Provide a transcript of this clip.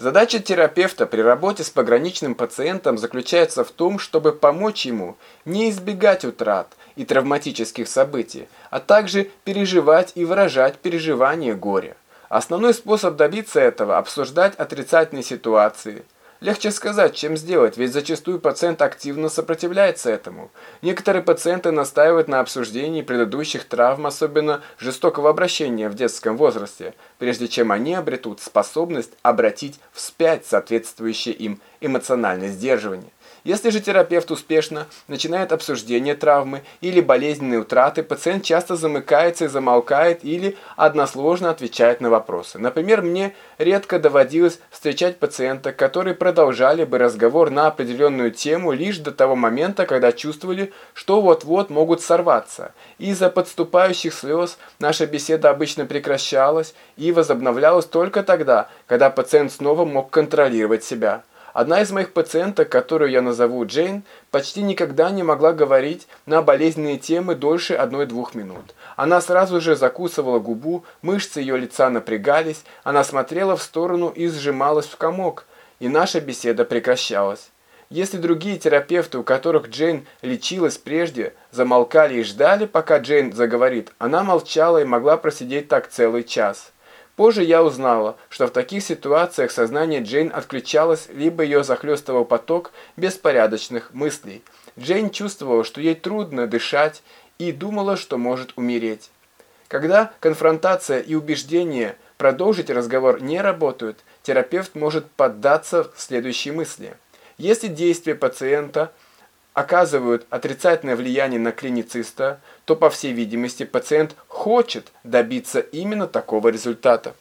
Задача терапевта при работе с пограничным пациентом заключается в том, чтобы помочь ему не избегать утрат и травматических событий, а также переживать и выражать переживания горя. Основной способ добиться этого – обсуждать отрицательные ситуации – Легче сказать, чем сделать, ведь зачастую пациент активно сопротивляется этому. Некоторые пациенты настаивают на обсуждении предыдущих травм, особенно жестокого обращения в детском возрасте, прежде чем они обретут способность обратить вспять соответствующее им эмоциональное сдерживание. Если же терапевт успешно начинает обсуждение травмы или болезненной утраты, пациент часто замыкается и замолкает или односложно отвечает на вопросы. Например, мне редко доводилось встречать пациента, которые продолжали бы разговор на определенную тему лишь до того момента, когда чувствовали, что вот-вот могут сорваться. Из-за подступающих слез наша беседа обычно прекращалась и возобновлялась только тогда, когда пациент снова мог контролировать себя. Одна из моих пациенток, которую я назову Джейн, почти никогда не могла говорить на болезненные темы дольше одной-двух минут. Она сразу же закусывала губу, мышцы ее лица напрягались, она смотрела в сторону и сжималась в комок, и наша беседа прекращалась. Если другие терапевты, у которых Джейн лечилась прежде, замолкали и ждали, пока Джейн заговорит, она молчала и могла просидеть так целый час. Позже я узнала, что в таких ситуациях сознание Джейн отключалось, либо ее захлестывал поток беспорядочных мыслей. Джейн чувствовала, что ей трудно дышать и думала, что может умереть. Когда конфронтация и убеждение продолжить разговор не работают, терапевт может поддаться следующей мысли. Если действия пациента – оказывают отрицательное влияние на клинициста, то, по всей видимости, пациент хочет добиться именно такого результата.